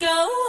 Go